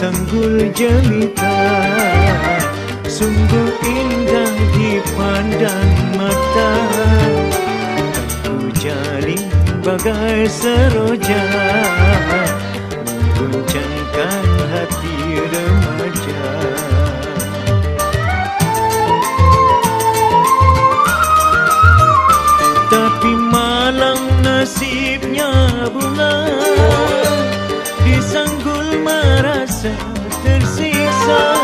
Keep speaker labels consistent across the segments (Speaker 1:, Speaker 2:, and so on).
Speaker 1: sanggul jelita. Sungguh indah dipandang mata Aku jalin bagai seroja. Mengguncangkan hati remaja. Tapi malang nasibnya bunga Oh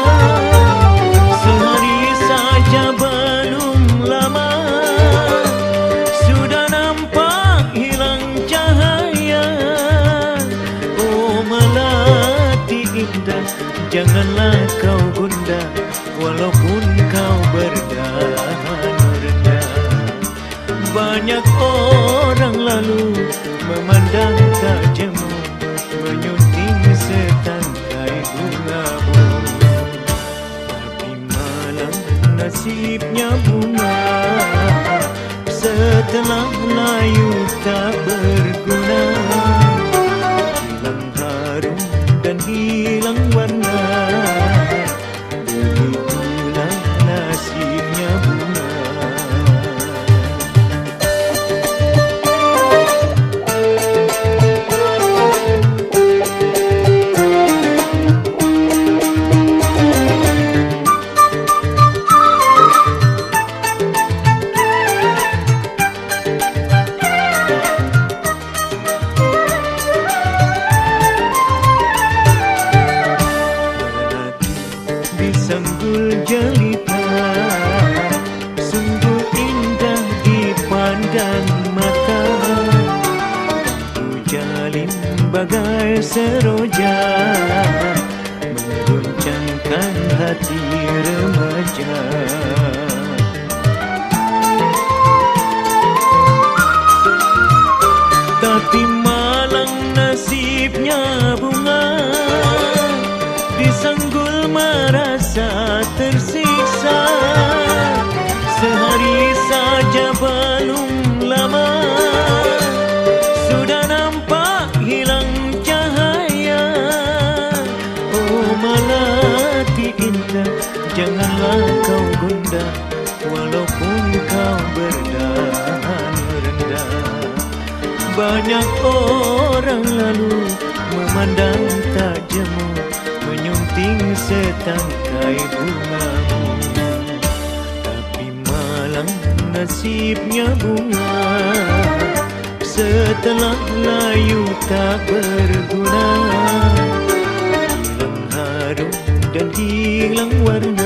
Speaker 1: Janganlah kau gundah Walaupun kau berdahan rendah banyak orang lalu memandang tak jemu Menyunting nasibnya bunga Setelah layu tak berguna disanggul jelita Sungguh indah dipandang mata. Ku jalin bagai seroja Mengguncangkan hati remaja Walaupun kau berdahan rendah banyak orang lalu memandang tak jemu Menyunting setangkai bunga Tapi malang nasibnya bunga Setelah layu tak berguna. Hilang harum dan hilang warna